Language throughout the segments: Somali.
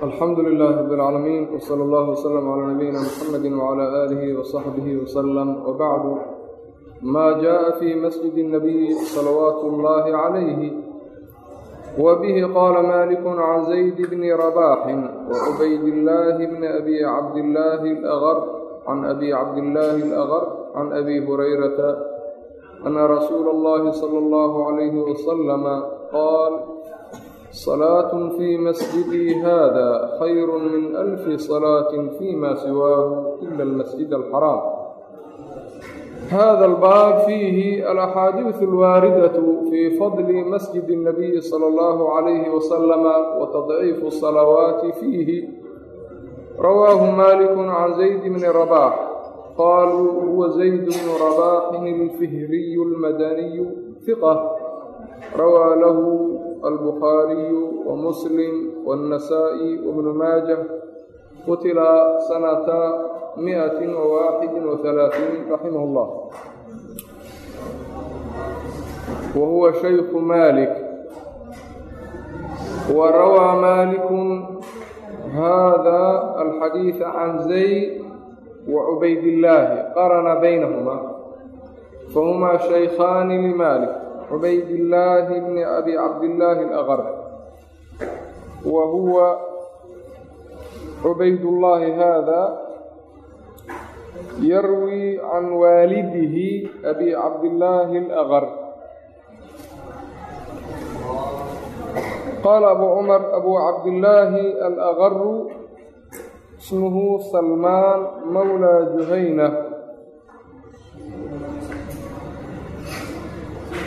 alxamdu lilaah rabbialcaalamiin wsala allahu wslam calaa nabiyina muxamedi wcalaa aalihi wasaxbihi wasalam wabacdu maa jaءa fii masjidi اnnabiy salawaatu اllahi calayhi wa bihi qaala malikun can zaydi bni rabaaxin wa cubaydillaahi bni abi cabdillaahi alaqar can abi cabdillaahi alaqar can abi hurayrata ana rasuula allahi sala allahu calayhi wasalama qaal صلاة في مسجدي هذا خير من ألف صلاة فيما سواه إلا المسجد الحرام هذا الباب فيه الأحاديث الواردة في فضل مسجد النبي صلى الله عليه وسلم وتضعيف الصلوات فيه رواه مالك عن زيد بن رباح قالوا هو زيد بن رباح الفهري المدني ثقة روى له البخاري ومسلم والنسائي وابن ماجه قتل سنة مئة وواحد وثلاثين رحمه الله وهو شيخ مالك وروى مالك هذا الحديث عن زيد وعبيد الله قرن بينهما فهما شيخان لمالك عبيد الله بن أبي عبد الله الأغر وهو عبيد الله هذا يروي عن والده أبي عبد الله الأغر قال أبو عمر أبو عبد الله الأغر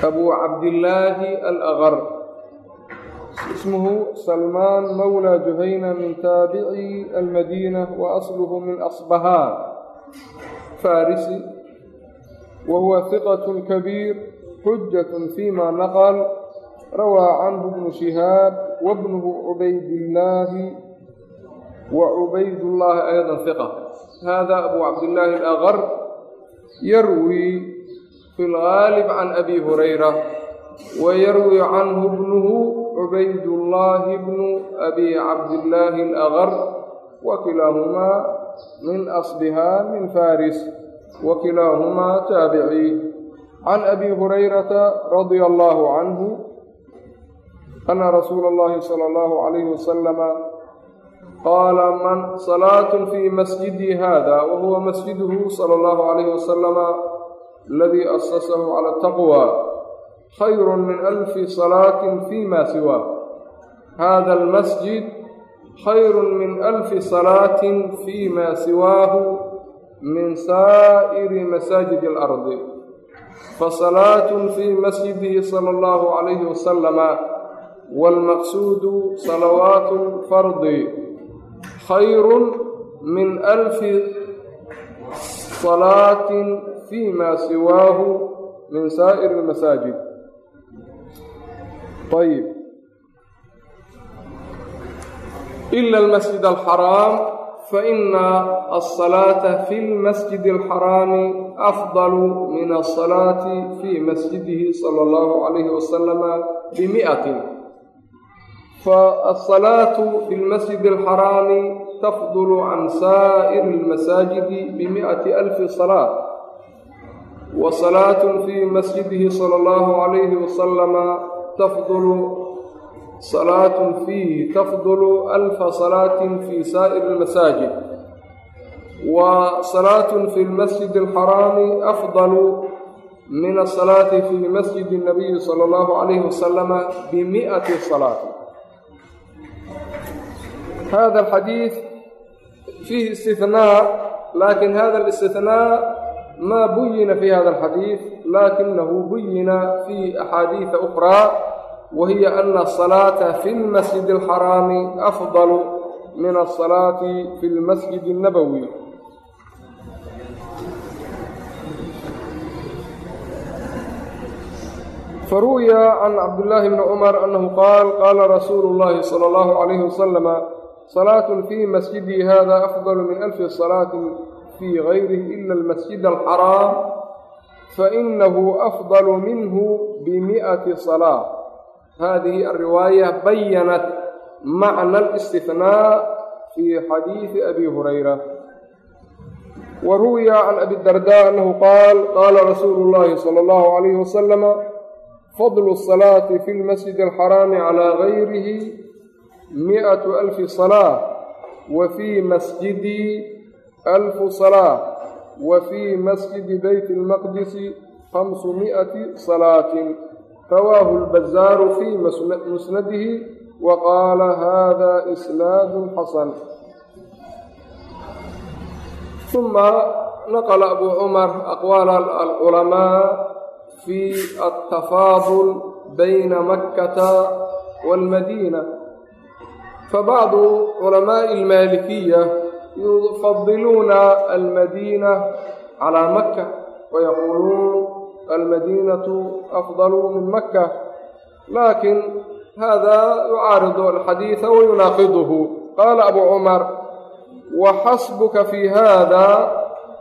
اسمه سلمان مولى جهينة أبو عبد الله الأغر اسمه سلمان مولى جهينة من تابعي المدينة وأصله من أصبهان فارسي وهو ثقة كبير حجة فيما نقل روى عنه ابن شهاب وابنه عبيد الله وعبيد الله أيضا fi lgaalib can abi hurayra wayarwi canhu bnuhu cubaydullaahi bnu abi cabdillaahi alagar wa kilaahumaa min asbihaa min faris wa kilaahumaa taabicii can abi hurayrata radia allaahu canhu ana rasuula allahi sala allahu calayhi wasalama qaala man salaatu fii masjidii hada wa huwa masjiduhu sala allahu calayhi wasalama aladii asasahu cala ataqwa khayru min alfi salaatin fii ma siwaa hada almasjid khayru min alfi salaatin fii ma siwaahu min saa'iri masaajidi alardi fasalaatun fii masjidihi sala allahu calayhi wasalama waalmaqsuudu salawaatu lfardi khayrun min alfi salaatin fii maa siwaahu min saa'iri almasaajid ayib ila almasjid alxaraam faina alsalaata fi lmasjidi alxaraami afdalu min alsalaati fii masjidihi sala allahu calayhi wasalama bimi'atin faasalaatu fi lmasjidi alxaraami tafdulu can saa'iri almasaajidi bimi'ati alfi salaa wa salaatun fii masjidihi sala allahu calayhi wasalama tafdulu salaatun fiihi tafdulu alfa salaatin fii saa'iri almasaajid wa salaatun fi lmasjidi alxaraami afdalu min asalaati fii masjidi nabiyi sala allahu calayhi wasalama bimi'ati salaati hada alxadiid fiihi istithnaa laakin hada alistithnaa ma buyina fi hada alxadiid laakinahu buyina fi axaadiida ukhraa wahiya ana asalaata fi lmasjidi alxaraami afdalu min asalaati fi lmasjidi فروي عن عبد الله بن عمر أنه قال قال رسول الله صلى الله عليه وسلم صلاة في مسجدي هذا أفضل من ألف صلاة fii gayrih ila almasjid alxaraam fainahu afdalu minhu bimi'ati salaa hadihi alriwaaya bayanat macna alistithnaa fii xadiidi abi hurayra wa ruwiya can abi dardaa annahu qaal qaala rasuulu llaahi sala allahu calayhi wasalama fadlu salaati fi lmasjidi alxaraami calaa gayrihi mi'atu alfi salaa wa fii masjidii أlfu صلاة wa fii masjidi beyt اlmaqdisi خمس مئة صلاة رواه البزار في مسنده وقال هذا إسناد حسن ثم نقل أبو عمر أقوال العلماء في yufadiluuna almadiina calaa maka wayaquuluun almadiinatu afdalu min maka laakin hada yucaaridu alxadiida wayunaaqiduhu qaala abu cumar waxasbuka fi hada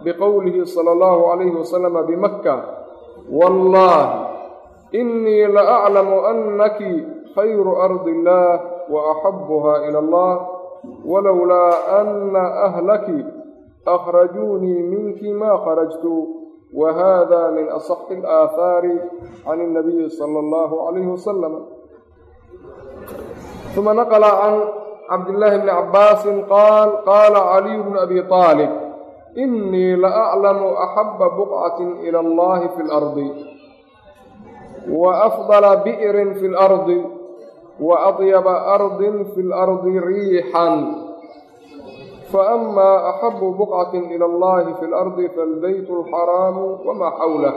biqowlihi sala allahu calayhi wasalama bimaka wallaahi inii la aclamu annaki khayru ardi illaah wa axabuha ila allah أرض الله وأحبها إلى الله ولولا أن أهلك أخرجوني منك ما خرجت وهذا من أصح الآثار عن النبي صلى الله عليه وسلم ثم نقل عن عبد الله بن عباس قال قال علي بن أبي طالب إني لأعلم أحب بقعة إلى الله في الأرض وأفضل wa adyaba ardin fi lardi riixan faama axabu buqcatin ila allahi fi lardi faalbaytu alxaraamu wamaa xawlah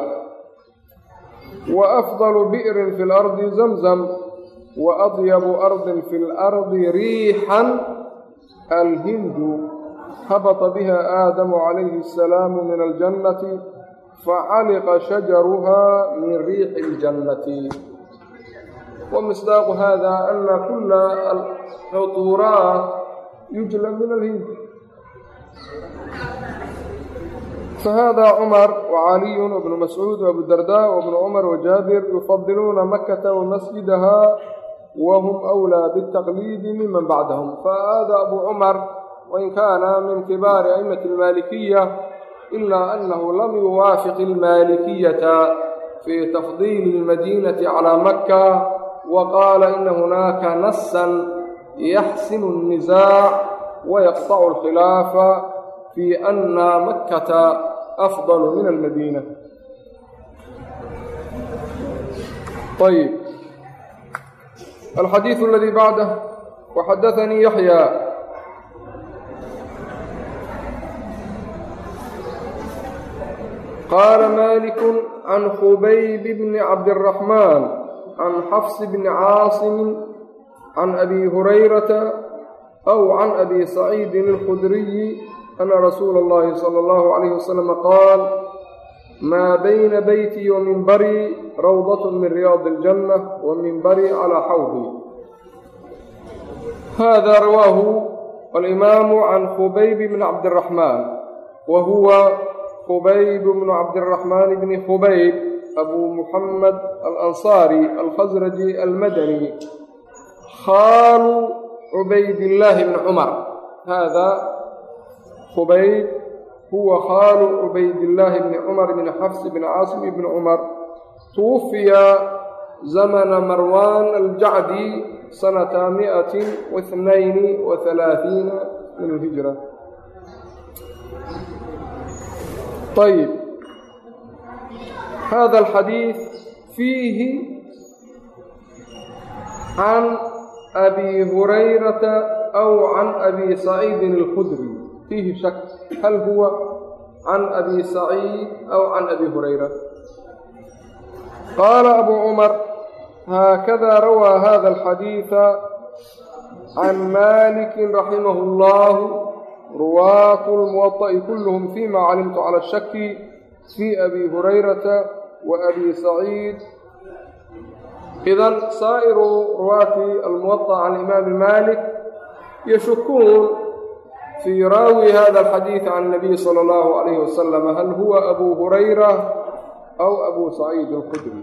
wa afdalu bi'rin fi lardi zamzam wa adyabu ardin fi lardi riixan alhindu habata biha aadamu calayhi asalaamu min aljannati facaliqa shajaruha min riixi iljannati ومصداق هذا أن كل العطورات يجلى من الهند فهذا عمر وعلي وابن مسعود وابو الدرداء وابن عمر وجابر يفضلون مكة ومسجدها وهم أولى بالتقليد ممن بعدهم فهذا أبو عمر وإن كان من كبار أئمة المالكية إلا أنه لم يوافق المالكية في تفضيل المدينة على مكة وقال إن هناك نصا can xafs bni caasimi can abi hurayrata aw can abi saciidin alkhudriyi ana rasuula allahi sala allahu calayh wasalama qaal maa bayna beytii wa minbarii rawdat min riyaadi aljanna wa minbarii calaa xawdi hada rawaahu alimaamu can khubayb bni cabdiraxmaan wa huwa khubayb bnu cabdiraxmaan bni khubayb abuu muxamed alansaari alkhasraji almadani khaalu cubaydillaahi bni cumar haadaa khubayd huwa khaalu cubaydillaahi bni cumar bni xafs bni caasim bni cumar tuwufiya zamana marwaan aljacdi sanata miatin waithnayni wa halaathiina min alhijra. Ayb hada alxadiid fiihi can abi hurayrata aw can abi saciidin alkhudri fiihi shak hal huwa can abi saciid aw can abi hurayra qaala abu cumar haakada rawaa hada alxadiida can malikin raximah اllah ruwaatu lmuwaطa'i kulhm fima calimtu cala shaki fii abi hurayrata wa abi saciid. Idan saa'iru ruwaati almuwaطa can imaami malik yashukuun fii raawi hada alxadiid can nabiy sala allahu alayhi wasalam hal huwa abu hurayra aw abu saciid alqudri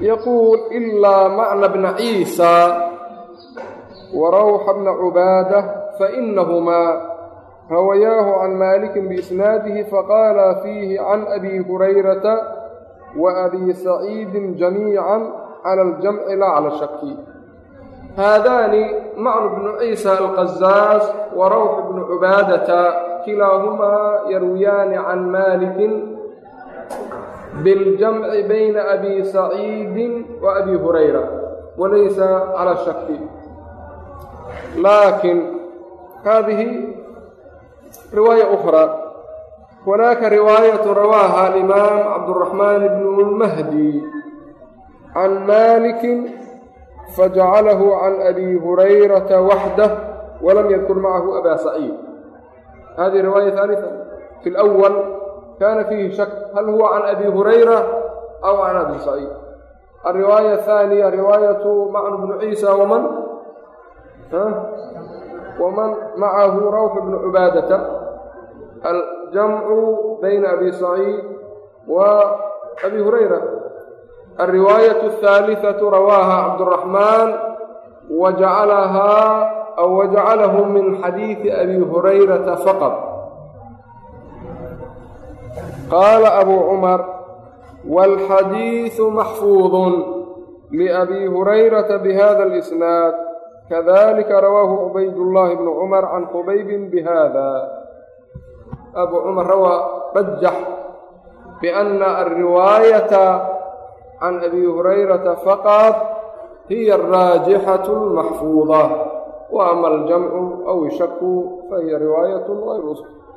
yaquul ilaa macna bna ciisa wa rawxa bna cubaada fainahumaa صلى الله عليه وسلم هل هو أبو هريرة أو أبو سعيد الخدري يقول إلا معنى ابن عيسى وروح بن عبادة فإنهما روياه عن مالك بإسناده فقال فيه عن أبي هريرة وأبي سعيد جميعا على الجمع لا على الشك هذان معن بن عيسى القزاز وروح بن عبادة كلاهما يرويان عن مالك بالجمع بين أبي سعيد وأبي هريرة وليس على الشك لكن هذه رواية أخرى هناك رواية رواها الإمام عبد الرحمن بن المهدي عن مالك فجعله عن أبي هريرة وحده ولم يذكر معه أبا سعيد هذه رواية ثالثة في الأول waman macahu rawx bnu cubaadata aljamcu bayna abi saciid wa abi hurayra alriwaayat ahaaliatu rawaaha cabduraxmaan wa jacalahaa aw wajacalahu min xadiidi abi hurayrata faqad qaala abuu cumar waalxadiidu maxfuudu liabii hurayrata bihada alisnaad kadalika rawaahu cubaydullaahi bnu cumar can qubaybin bihada abu cumar rawaa rajax bianna alriwaayata can abi hurayrata faqad hiya araajixatu almaxfuuda wa ama aljamcu aw ishaku fahiya riwaayatu gayru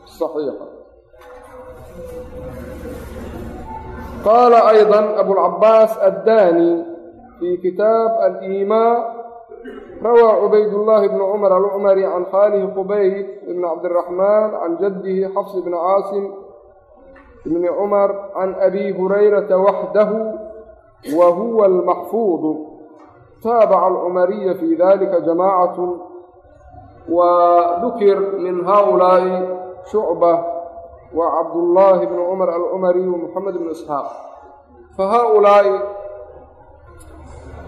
saxiixa qaala ayضa abu lcabaas addaani fii kitaab aliimaan rawaa cubaydاllaahi bn cmr alcmari can khaalihi qubayb ibn cabdiraxmaan can jaddihi xafs bn caasim ibni cmar can abi hurayrata waxdahu wa huwa almaxfuudu taabaca alcumariya fi dalika jamaacat wa dukir min haulaa'i shucba wa cabdullaahi bn cmar alcumari wa muxamed bn isxaaq fa haaulaa'i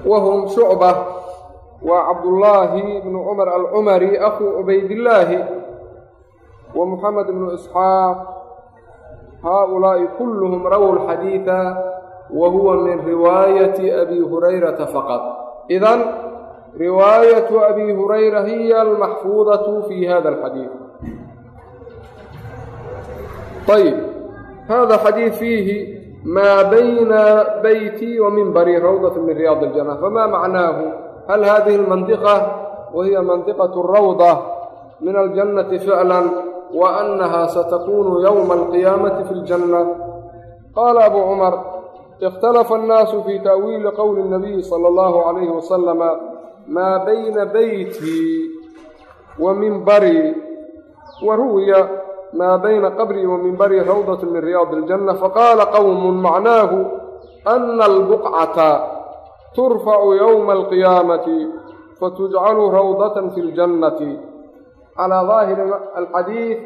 wahum shucba waa cabdullaahi bnu cumar alcumari akuu cubaydillaahi wa muxamed bnu isxaaq haaulaa'i kulluhum rawow lxadiida wa huwa min riwaayati abi hurayrata faqad idan riwaayatu abi hurayra hiya almaxfuudatu fi hada alxadiid ayb hada xadiid fiihi maa bayna beyti wa minbari rawdat min riyaad اljannة fama macnaahu hal hadihi almantiqa wahiya mantiqatu alrawda min aljannati ficlan wa annaha satakunu yowma alqiyaamati fi ljanna qaala abu cumar ikhtalafa annaasu fii ta'wiili qowli اnabiyi sala allahu calayhi wasalama maa bayna beyti wa minbari wa ruwiya maa bayna qabrii wa minbari rawdat min riyaadi اljanna faqaala qowm macnaahu ana albuqcata turfacu yowma alqiyaamati fatujcalu rawdatan fi ljannati calaa daahiri alxadiid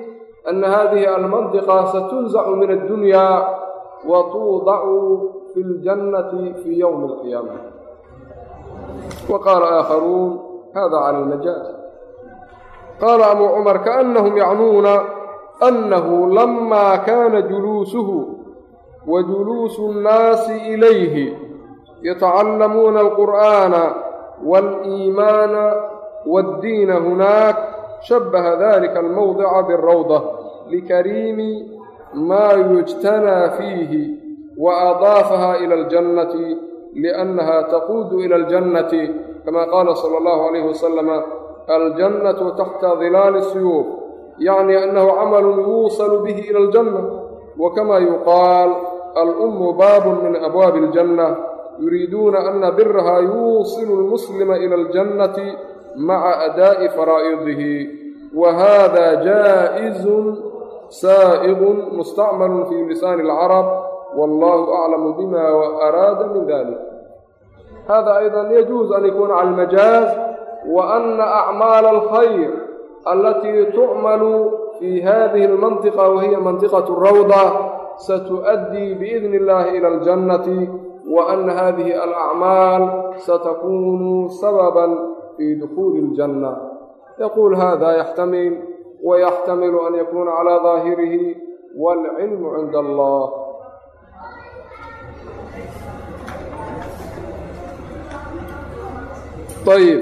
ana hadihi almandiqa satunzacu min addunya wa tuudacu fi ljannati fii yowmi alqiyaama wa qaala aakharuun hada cala almajaaz qaala abuu cumar kaannahum yacnuuna annahu lamaa kaana juluusuhu wa juluusu nnaasi ilayhi يعنون أنه لما كان جلوسه وجلوس الناس إليه يتعلمون القرآن والإيمان والدين هناك شبه ذلك الموضع بالروضة لكريم ما يجتنى فيه وأضافها إلى الجنة لأنها تقود إلى الجنة كما قال صلى الله عليه وسلم الجنة تحت ظلال السيوف يعني أنه عمل يوصل به إلى الجنة وكما yuriiduuna ana birahaa yuusilu lmuslima ila aljannati maca adaa'i faraa'idihi wa hada jaa'izu saa'iqu mustacmalu fii lisaani alcarab wallahu aclamu bima araada min dalik hada ayda yajuuz an yakuuna cala almajaaz wa ana acmaala alkhayr alatii tucmalu fi hadihi almantiqa wahiya mantiqaة alrawda satu'addii biidni اllahi ila aljannati wa ana hadihi alacmaal satakunu sababan fii dukuuli iljanna yaquul hada yaxtamil wayaxtamilu an yakuuna calaa daahirihi waalcilmu cinda allah ayb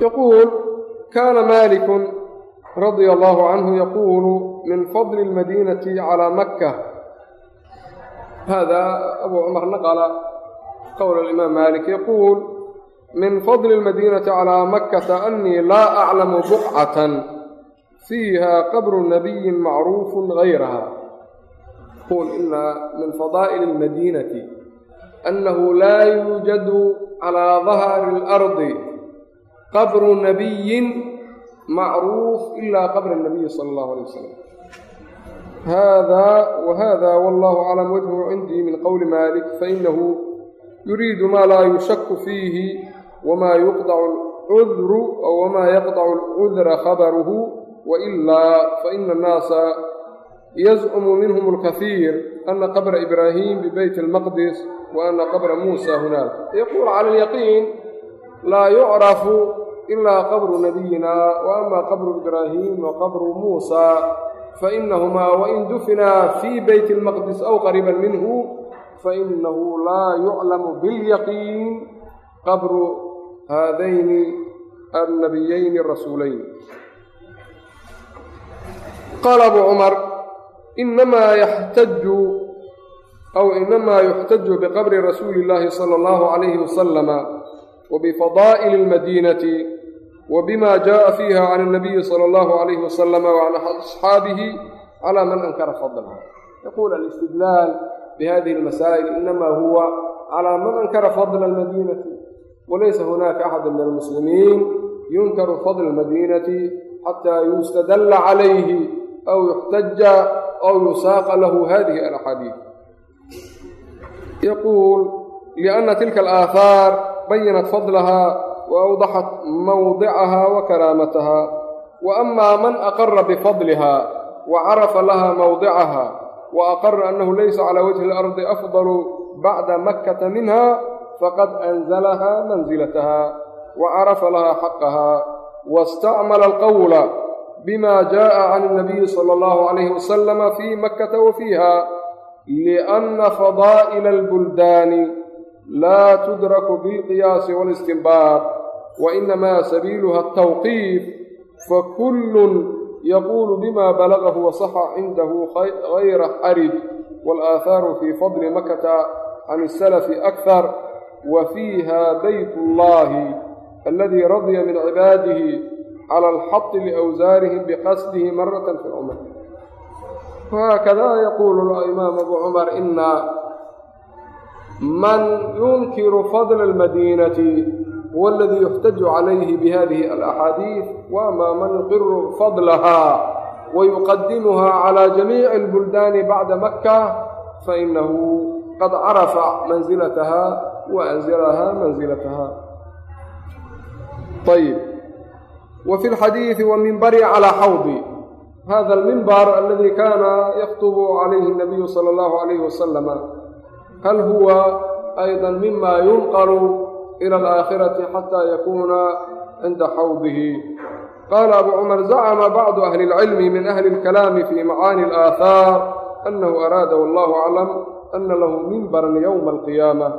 yaquul kaana maalikun radia allaahu canhu yaquulu min fadli almadiinati calaa makka hada abuu cumar naqala qowla alimaam maalik yaquul min fadli almadiinati calaa makkata annii laa aclamu buqcatan fiiha qabru nabiyin macruufun gayraha qul ina min fadaa'ili almadiinati annahu laa yuujadu calaa dahri اlardi qabru nabiyin macruuf ilaa qabra nabiyi sala allahu alay wasalam haadaa wahada wallahu aclam wajhu cindii min qowli maalik fainahu yuriidu maa laa yushaku fiihi wamaa yuqdacu alcudru wamaa yaqdacu alcudra khabaruhu wailaa faina annaasa yazcumu minhum alkahiir ana qabra ibraahim bibeyti almaqdis wa ana qabra muusa hunaak yaquul cala alyaqiin laa yucrafu ilaa qabru nabiyinaa wa amaa qabru ibraahiim wa qabru muusaa fainahumaa wain dufinaa fii beyti lmaqdis aw qariiban minhu fainahu laa yuclamu bilyaqiin qabru haadayni annabiyayni arasuulayn qaala abu cumar inamaa yaxtaju aw inamaa yuxtaju biqabri rasuuli illaahi sala allahu calayhi wasalama wa bifadaa'ili almadiinati wbma jaءa fiiha can الnabiyi slى اllahu عalayhi waslama وcan asxaabihi clى man ankara fadlha yaqul alistidlaal bihadihi اlmasaa'il inama huwa clى man ankara fadla اlmadinati walaysa hunaka axadu min almuslimiin yunkaru fadla اlmadinati xataa yustadla calayhi aw yuxtaja aw yusaaqa lahu hadihi alaxaadiid yaquul lأna tilka alaahaar bayanat fadlaha وأوضحت موضعها وكرامتها وأما من أقر بفضلها وعرف لها موضعها وأقر أنه ليس على وجه الأرض أفضل بعد مكة منها فقد أنزلها منزلتها وعرف لها حقها واستعمل القول بما جاء عن النبي صلى الله عليه وسلم في مكة وفيها لأن فضائل البلدان لا تدرك بالقياس والاستنباط wainamaa sabiiluha atawqiif fakullun yaquulu bima balagahu wasaxa cindahu hayra xarij walaahaaru fii fadli makata can isalafi akhar wa fiiha bayt ullahi aladii radya min cibaadihi cala alxati liwsaarihim biqasdihi marata fi cumr whaakada yaquulu imaam abu cumar ina man yunkiru fadla almadiinati أبو عمر إن من ينكر فضل المدينة هو الذي يحتج عليه بهذه الأحاديث وأما من يقر فضلها ويقدمها على جميع البلدان بعد مكة فإنه قد عرف منزلتها وأنزلها منزلتها طيب وفي الحديث والمنبر على حوضي هذا المنبر الذي كان يخطب عليه النبي صلى الله عليه وسلم هل هو أيضا مما ينقل إلى الآخرة حتى يكون عند حوضه قال أبو عمر زعم بعض أهل العلم من أهل الكلام في معاني الآثار أنه أراد والله أعلم أن له منبرا يوم القيامة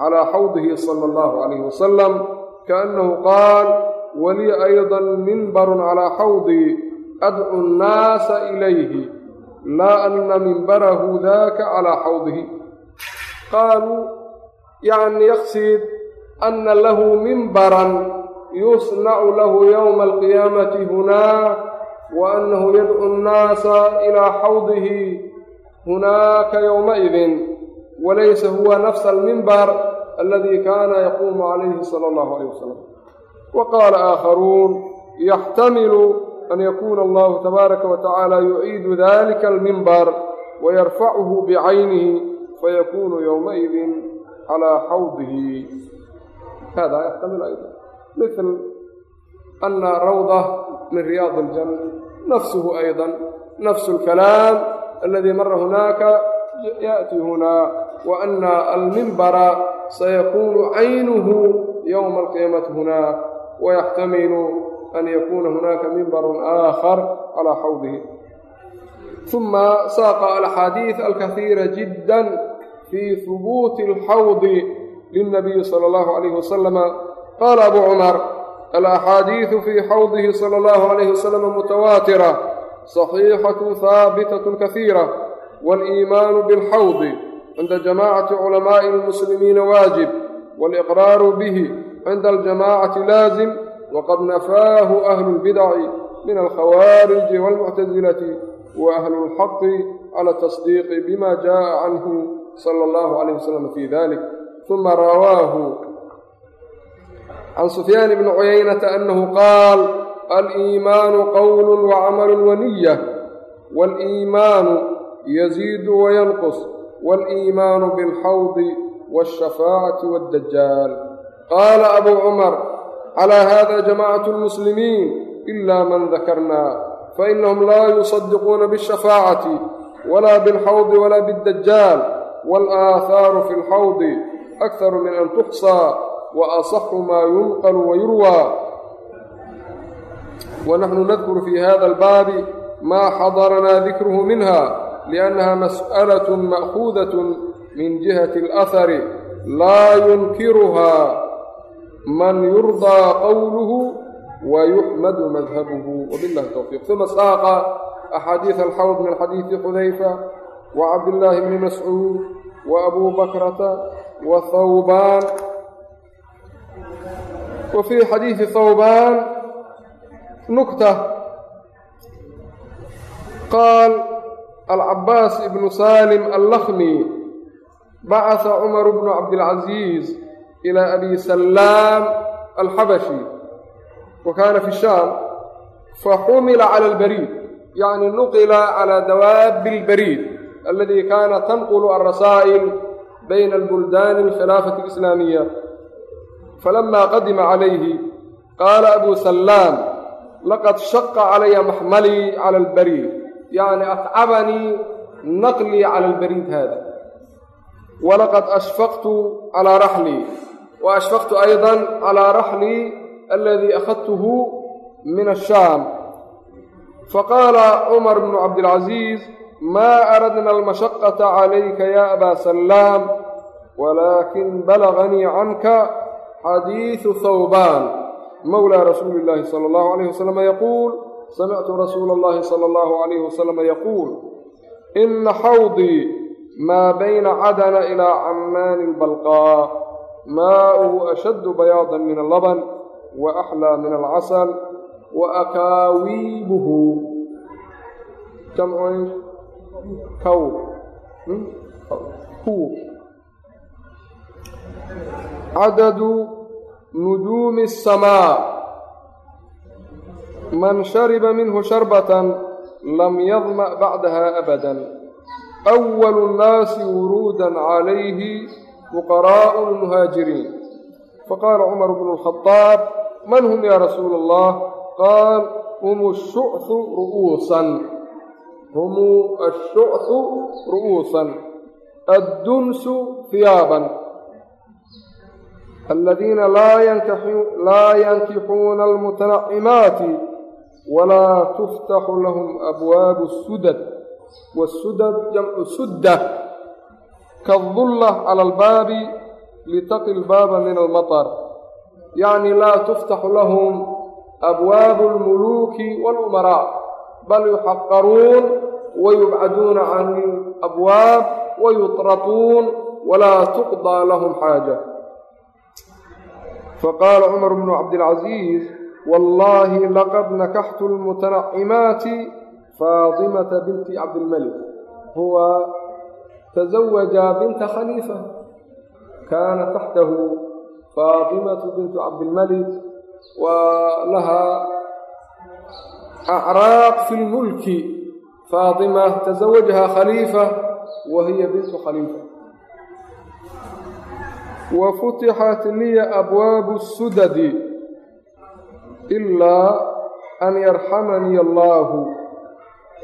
على حوضه صلى الله عليه وسلم كأنه قال ولي أيضا منبر على حوضي أدعو الناس إليه لا أن منبره ذاك ana lahu mimbaran yusnacu lahu yowma alqiyaamati hunaak wa annahu yadcu annaasa ilaa xawdihi hunaaka yowmaidin walaysa huwa nafsa almimbar aladi kaana yaquumu calayhi sala allahu alayh wasalam wa qaala aakharuun yaxtamilu an yakuuna allahu tabaaraka wa tacaala yuciidu dalika almimbar wayarfachu bicaynihi fayakuunu yowmaidin calaa xawdihi hada yaxtamil ayda mil ana rawda min riyaadi اljanna nafsuhu ayda nafsu اlkalaam aladii mara hunaaka yaأtii hunaa waana alminbara sayakuunu caynuhu ywma alqiyaamati hunaak wayaxtamilu an yakuna hunaaka minbar aakhar calaa xawdihi uma saaqa alxaadiid alkahiira jidda fii hubuuti اlxawdi lilnabiyi sala allahu calayhi wasalama qaala abuu cumar alaxaadiidu fii xawdihi sala allahu calayhi wasalama mutawaatira saxiixatun haabitatun kahiira waliimaanu bilxawdi cinda jamaacati culamaa'i almuslimiina waajib waliqraaru bihi cinda aljamaacati laazim waqad nafaahu ahlu lbidaci min alkhawaariji walmuctasilati wa ahlu lxaqi cala tasdiiqi bima jaaa canhu sala allahu calayh wasalam fi dalik uma rawaahu can sufyaan bni cuyaynata annahu qaal aliimaanu qowlu wacamalu waniya waliimaanu yaziidu wayanqus waliimaanu bilxawdi waashafaacati wadajaal qaala abuu cumar calaa hada jamacatu lmuslimiin ila man dakarna fainahum laa yusaddiquuna biاshafaacati wala bilxawdi wala biاdajaal walaahaaru fi lxawdi الحوض أكثر من أن تحصى وأصح ما ينقل ويروى ونحن نذكر في هذا الباب ما حضرنا ذكره منها لأنها مسألة مأخوذة من جهة الأثر لا ينكرها من يرضى قوله ويحمد مذهبه وبالله التوفيق ثم ساق أحاديث الحوض من حديث حذيفة وعبد الله بن مسعود وأبو بكرة wa thawbaan wa fii xadiidi thawbaan nukta qaal alcabaas ibnu salim allakhmi bacasa cumaru bnu cabdilcaziiz ilaa abi salaam alxabashi wa kaana fi shaam faxumila cala albariid yacni nuqila calaa dawaabi albariid aladi kaana tanqulu alrasaa'il bayna buldaani alkhilaafati alislaamiya falama qadima calayhi qaala abu sallaam laqad shaqa calaya maxmalii cala albariid yacni atcabanii naqlii cala albariid hada walaqad ashfaqtu calaa raxlii wa ashfaqtu aydan calaa raxlii aladii akhadtuhu min ashaam faqaala cumar bnu cabdilcaziiz maa aradna almashaqata calayka ya abaa sallaam walaakin balaganii canka xadiidu hawbaan mawlaa rasuuli illaahi sala allahu alayh wasalam yaquul samictu rasuula allahi sala allahu alayhi wasalama yaquul ina xawdii maa bayna cadana ilaa cammaani albalqaa maa'uhu ashaddu bayaadan min allaban wa axlaa min alcasal wa akaawiibuhu عدد نجوم السماء من شرب منه شربة لم يظمأ بعدها أبدا أول الناس ورودا عليه فقراء المهاجرين فقال عمر بن الخطاب من هم يا رسول الله قال هم الشعث رؤوسا هم الشعث hum ashucu ru'uusan addunsu hiyaaban aladiina laa yankixuuna almutanacimaati walaa tuftaxu lahum abwaabu sudad wasudad jamcu sudda kadulla cala albaabi litaqi lbaaba min almatar yacni laa tuftaxu lahum abwaabu almuluuki walumaraa bal yuxaqaruun wayubcaduuna can abwaab wayutraquun walaa tuqdaa lahum xaaja faqaala cumar bnu cabdilcasiis wallaahi laqad nakaxtu lmutanacimaati faatimata binti cabdilmalik huwa tazawaja binta khaliifa kaana taxtahu faatimatu bintu cabdilmalik wa laha acraaq fi lmulki faatima tasawajha khaliifa wa hiya bintu khaliifa wa futixat liya abwaabu sudadi ilaa an yarxamani allaahu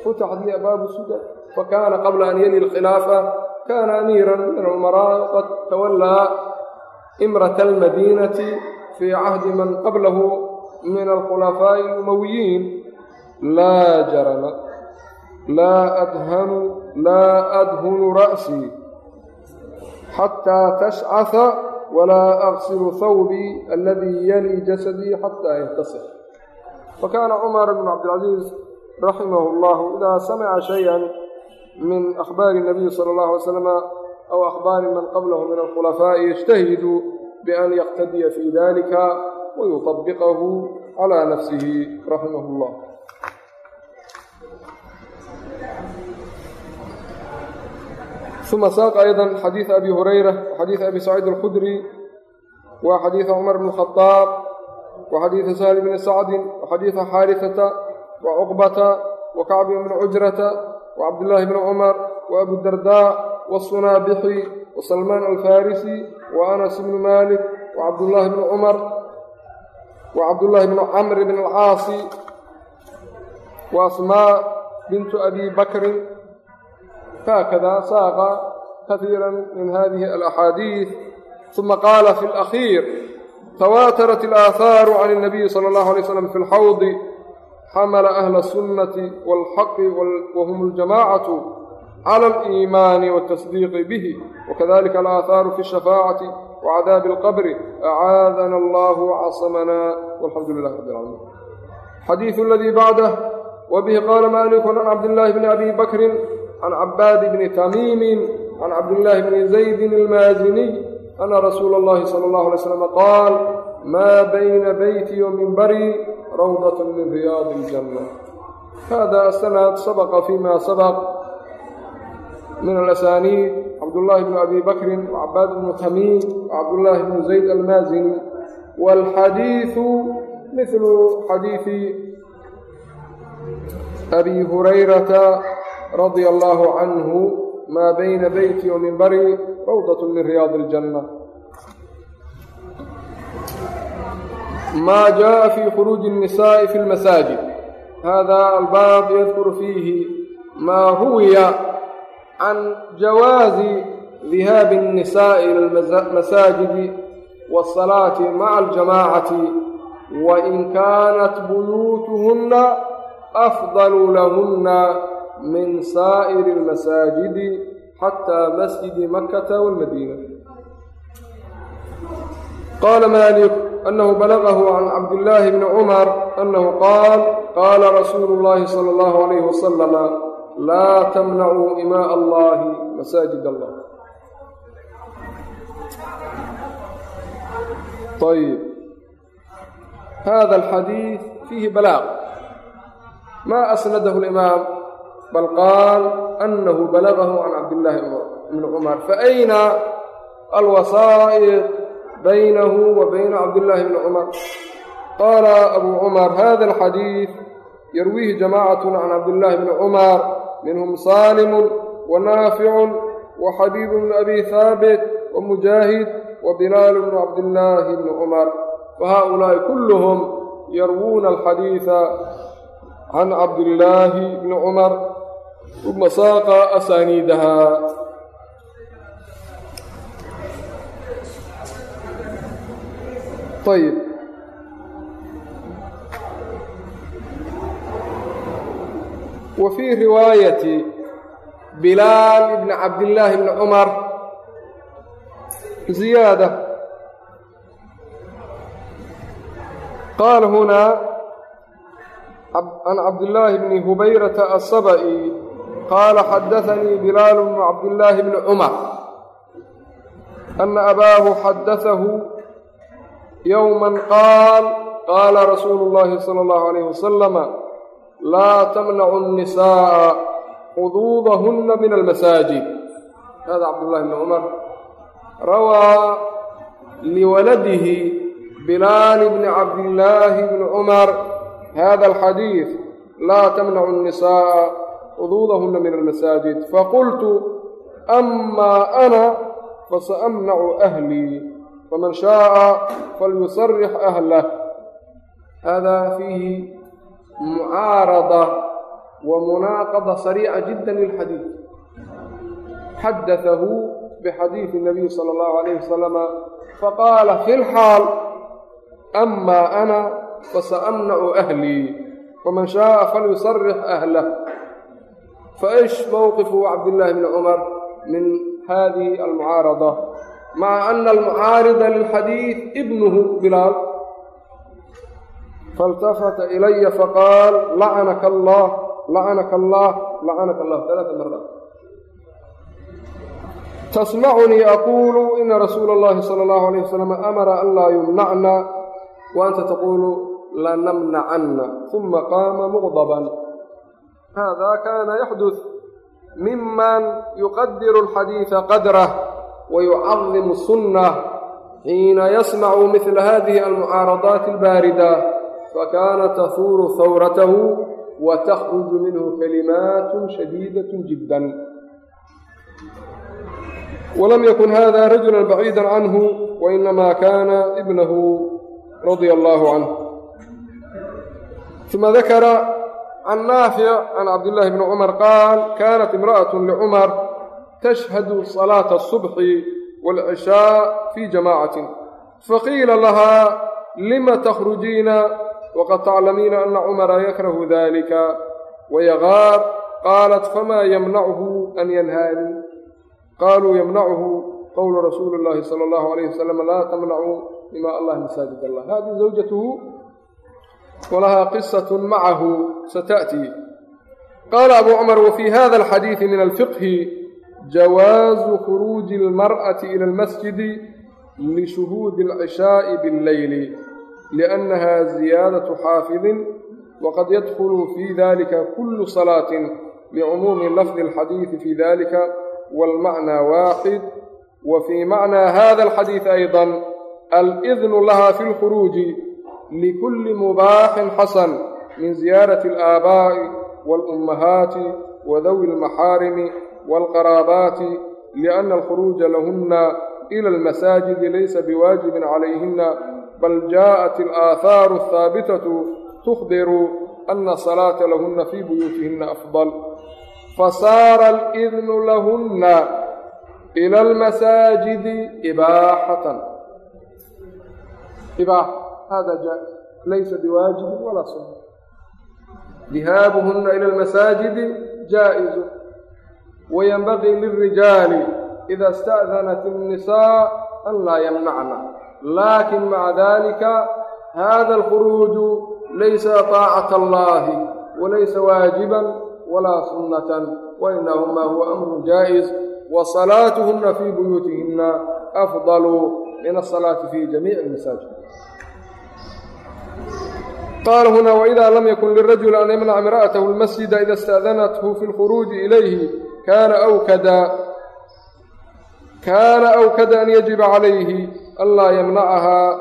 futixat liya abwaabu sudad fakaana qabla an yali alkhilaafa kana amiira min alcumaraa qad tawallaa imrata almadiinati fii cahdi man qablahu min alkhulafaa'i alumawiyiin laa jarama laa adhanu laa adhunu ra'sii xataa tashcaha walaa aqsilu thawbii aladii yali jasadii xataa yantasir fakana cumar bn cabdilcaziiz raximah اllahu idaa samica shaya min akhbaari الnabiy salى اllahu alay slama aw akhbaari man qablahu min alkhulafaaءi yajtahidu bian yaqtadiya fi dalika wayuطabiqahu calى nafsihi raximah اllah ثuma saaqa ayضا xadiiث abi hurayra وxadiiث abi saciid اlkhudri wa xadiiثa cumar bn الخaطaab وxadiiثa sahl bni sacdi وxadiiثa xaariثata وcuqbata وkacbi bni cujrata وcabdالlahi bni cumar وabu dardaa والsunaabixi وsalmaan alfarisi وanas bni malik وcabdالlahi bni cumar وcabdالlahi bni camr bn اlcaasi وasmاء bint abi bakri هكذا ساق كثيرا من هذه الأحاديث ثم قال في الأخير تواترت الآثار عن النبي صلى الله عليه وسلم في الحوض حمل أهل السنة والحق وهم الجماعة على الإيمان والتصديق به وكذلك الآثار في الشفاعة وعذاب القبر أعاذنا الله عصمنا والحمد لله رب العالمين حديث الذي بعده وبه قال مالك عن عبد الله بن أبي بكر can cabaad bni tamiimi can cabdillaahi bni zaydin almaaziniy ana rasuula اllahi sala اllahu alay slam qaal maa bayna beyti wa minbarii rawdat min riyaadi اljanna hada asanad sabaqa fima sabaq min alasaniid cabdullaahi bni abi bakrin wacabaad bnu tamiim wacabdullaahi bnu zayd almaazini wاlxadiiثu mihlu xadiiثi abi hurayrata radia allahu canhu maa bayna beyti wa minbari rawdat min riyaadi اljanna ma jaءa fi khuruuji الnisaءi fi اlmasaajid hada albaab yadkuru fiihi ma ruwiya can jawaazi dihaabi الnisaءi ila اlmasaajidi wالsalaati maca aljamaacati wain kaanat buyuutuhuna afdalu lahuna min saa'iri almasaajidi xataa masjidi makata walmadiina qaala maalik annahu balagahu can cabdillaahi bni cumar annahu qaal qaala rasuulu llahi sala allahu alayhi wasalama laa tamnacuu imaaa allahi masaajid allah ayb hada alxadiid fiihi balaaq ma asnadahu limaam bal qaal anahu balagahu can cabdillaahi bni cumar faayna alwasaa'id baynahu wa bayna cabdillaahi bni cumar qaala abu cumar hada alxadiid yarwiihi jamacat can cabdillaahi bni cumar minhum saalimu wanaaficun waxabiibu bnu abi haabit wamujaahid wabilaalu bnu cabdillaahi bni cumar fahaؤulaa'i kulluhum yarwuuna alxadiida can cabdillaahi bni cumar uma saaqa asaaniidahaa ayb wa fii riwaayati bilaal ibni cabdillaahi bni cumar ziyaada. Qaala hunaa can cabdillaahi bni hubayrata aلsaba'i qaala xadaanii bilaalu bnu cabdillaahi bni cumar ana abaahu xadaahu yowma qaal qaala rasuulu اllahi salى اllahu alayh wasalama laa tamnacu الnisaaءa xuduudahuna min almasaajid hada cabdullahi bni cumar rawaa liwaladihi bilaal bni cabdillaahi bni cumar hada alxadiid laa tamnacu الnisaaءa xuduudahuna min almasaajid faqultu amaa ana fasaamnacu ahlii faman shaءa falyusarix ahlah hada fiihi mucaarada ومناقضة سريعة جدا للحديث حدثه بحديث النبي صلى الله عليه وسلم فقال في الحال أما أنا فسأمنع أهلي ومن شاء فليصرح أهله فإيش موقف عبد الله بن عمر من هذه المعارضة مع أن المعارض للحديث ابنه بلال فالتفت إلي فقال لعنك الله لعنك الله لعنك الله ثلاث مرات تسمعني أقول إن رسول الله صلى الله عليه وسلم أمر أن لا يمنعنا وأنت تقول لنمنعن hada kana yaxdut miman yuqadiru alxadiida qadrah wayucadimu sunnah xiina yasmacu midla hadihi almucaaradaat albaarida fakana tahuuru hawratahu wa takhruju minhu kalimaat shadiidat jidda walam yakun hada rajula baciida canhu wainama kana ibnahu radia allahu canhu uma dakara can naafic can cabdillaahi bni cumar qaal kaanat imra'atu licumar tashhadu salaata asubxi waalcishaa fii jamaacatin faqiila lahaa lima takhrujiina waqad taclamiina ana cumara yakrahu dalika wayagaar qaalat famaa yamnachu an yanhaani qaaluu yamnachu qowlu rasuuli اllaahi sala allahu alayh wasalam laa tamnacuu ima allah masaajid allah hadihi zawjatuhu walahaa qisat macahu sata'tii qaala abu cumar wa fii hada alxadiidi min alfiqhi jawaazu khuruuji almar'ati ila almasjidi lishuhuudi alcishaa'i billeyli liannaha ziyaadatu xaafidin waqad yadkhulu fii dalika kullu salaatin licumuumi lafdi alxadiidi fii dalika walmacnaa waaxid wa fii macnaa hada alxadiid ayda alidnu laha fi lkhuruuji likulli mubaaxin xasan min ziyaarati alaabaa'i waalummahaati wadawi almaxaarimi waalqaraabaati lianna alkhuruuja lahunna ila almasaajidi laysa biwaajibin calayhinna bal jaءat alaahaaru alhaabitat tukhbiru ana asalaata lahunna fii buyuutihina afdal fasaara alidnu lahunna ila almasaajidi ibaaxatan ibaaxa إباحة هذا جائز ليس بواجب ولا سنة ذهابهن إلى المساجد جائز وينبغي للرجال إذا استأذنت النساء أن لا يمنعن لكن مع ذلك هذا الخروج ليس طاعة الله وليس واجبا ولا سنة وإنهما هو أمر جائز وصلاتهن في بيوتهن أفضل من الصلاة في جميع qaala hunaa waidaa lam yakun lirajuli an yamnaca imra'atahu almasjida ida ista'danathu fi lkhuruuji ilayhi kaana awkada kaana awkada an yajiba calayhi anlaa yamnacahaa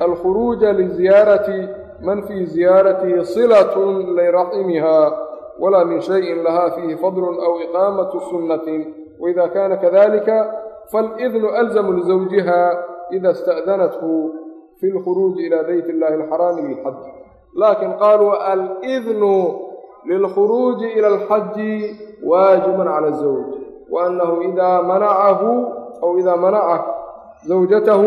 alkhuruuja liziyaarati man fii ziyaaratihi silatun liraximihaa walaa min shayin lahaa fiihi fadlun aw iqaamatu sunnatin waida kaana kadalika faاlidnu alzamu lizawjiha ida ista'danathu استأذنته في الخروج إلى بيت الله الحرام للحج لكن قالوا الإذن للخروج إلى الحج واجب على الزوج وأنه إذا منعه أو إذا منع زوجته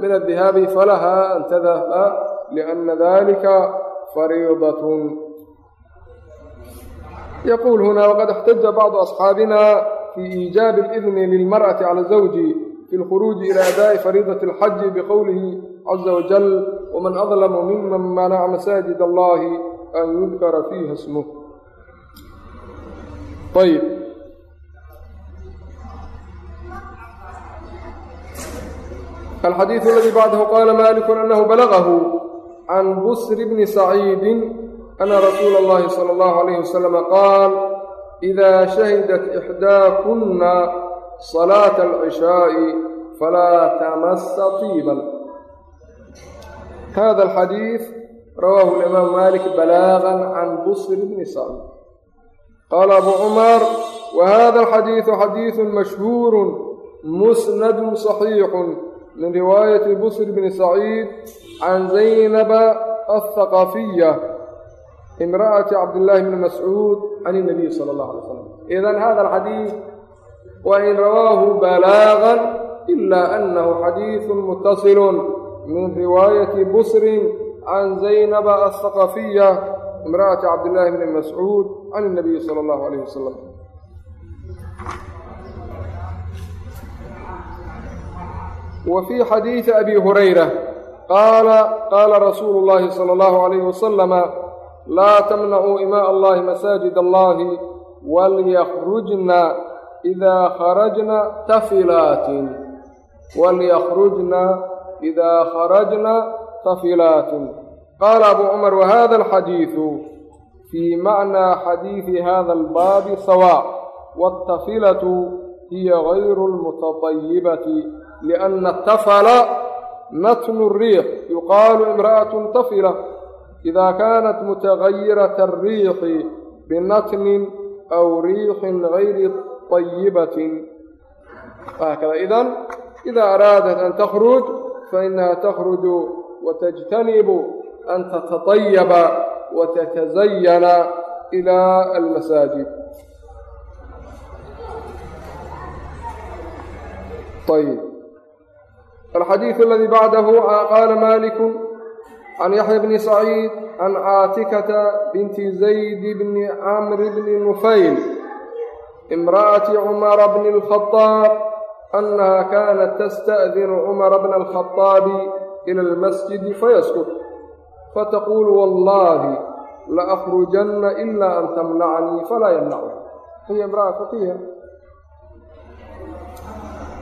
من الذهاب فلها أن تذهب لأن ذلك فريضة يقول هنا وقد احتج بعض أصحابنا في إيجاب الإذن للمرأة على الزوج في الخروج إلى أداء فريضة الحج caza wajal waman adlamu miman manaca masaajid allahi an yudkara fiiha smuh ayb alxadiidu aladii bacdahu qaala maliku anahu balagahu can busri bni saciidi ana rasuula allahi sala allahu alayh wasalama qaal ida shahidat ixdaakunna salaata alcishaa'i falaa tamassa tiiban hada alxadiid rawaahu imaam malik balaagan can busr bni sacd qaala abuu cumar wa hada alxadiidu xadiidu mashhuuru musnadu saxiixu min riwaayati busr bni saciid can zaynaba althaqafiya imra'ati cabdillaahi bni mascuud can inabiy sala allah alay slam idan hada alxadiid wa in rawaahu balaagan ila anahu xadiidu mutasilun min riwaayati busrin can zaynaba althaqafiya imra'ati cabdillaahi bni mascuud can inabiyi sala allahu alayh wasalam wa fii xadiidi abi hurayra qaala qaala rasuulu llahi sala allahu alayh wasalama laa tamnacuu imaa allahi masaajid allahi walyakrujna idaa kharajna tafilaatin walyakrujna idaa kharajna tafilaatun qaala abuu cumar wahada alxadiidu fii macnaa xadiidi hada albaabi sawaa waaltafilatu hiya gayru lmutatayibati lianna tafala natnu riix yuqaalu imra'atun tafila idaa kaanat mutagayirata ariixi binatnin aw riixin gayri tayibatin wahaa kada idan idaa araadat an takhruj fainaha takhruju watajtanibu an tataطayaba watatazayana إilى almasaajid ayb alxadiiث aladi bacdahu qaala maliku can yaxya bni saciid can caatikata binti zayd bni camri bni nufayl imra'ati cumara bni اlkhadaab kaanat tasta'dinu cumara bna alkhaطaabi ila almasjidi fayaskut fataqulu wallahi laأkhrujanna ila an tamnacanii falaa yamnacu hiya imra'a faqiha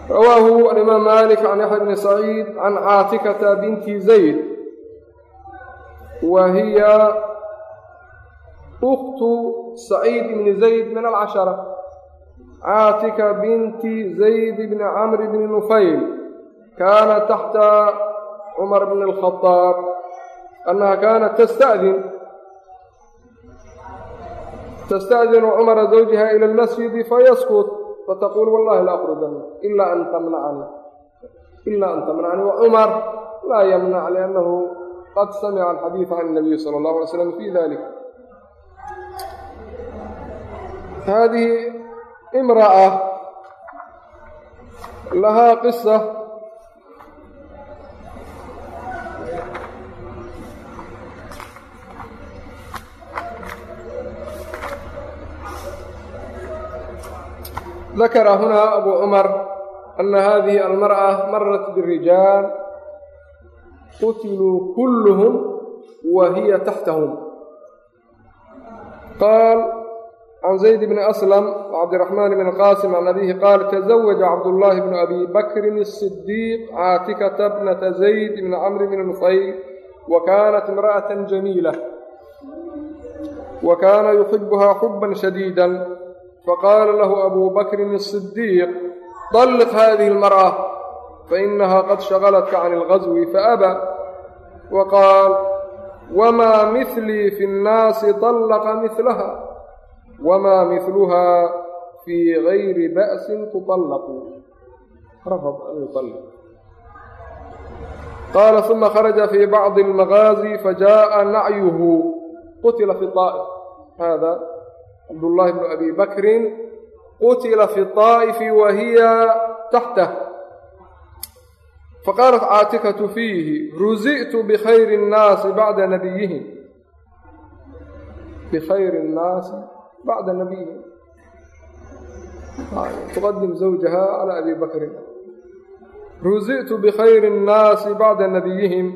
rawaahu alimaam malik can yaxya bni saciid can caatikata binti zayd wa hiya uktu saciid bni zayd min alcashara caatika binti zayd bni camri bni nufayl kaana taxta cumar bni alkhadaab annaha kaanat tasta'din tasta'dinu cumara zawjiha ila almasjidi fayaskut fataqul wallahi la aqrudanna ila an tamnacani ila an tamnacani wacumar laa yamnac liannahu qad samica alxadiida can nabiyi sala allahu alay slam fi dalik hadihi imraأة lahaa qisa ذكر هنا أبو عمر أن هذه المرأة مرت بالرجال قتلوا كلهم وهي تحتهم قال عن زيد بن أسلم وعبد الرحمن بن القاسم عن أبيه قال تزوج عبد الله بن أبي بكر الصديق عاتكة ابنة زيد بن عمرو بن نفيل وكانت امرأة جميلة وكان يحبها حبا شديدا فقال له أبو بكر الصديق طلق هذه المرأة فإنها قد شغلتك عن الغزو فأبى وقال وما مثلي في الناس طلق مثلها وما مثلها في غير بأس تطلق رفض أن يطلق قال ثم خرج في بعض المغازي فجاء نعيه قتل في الطائف هذا عبد الله بن أبي بكر قتل في الطائف وهي تحته فقالت عاتكة فيه رزئت بخير الناس بعد نبيهم bacda nabiyi tuqadim zawjaha calaa abi bakrin ruzitu bikhayri اnnaasi bacda nabiyihim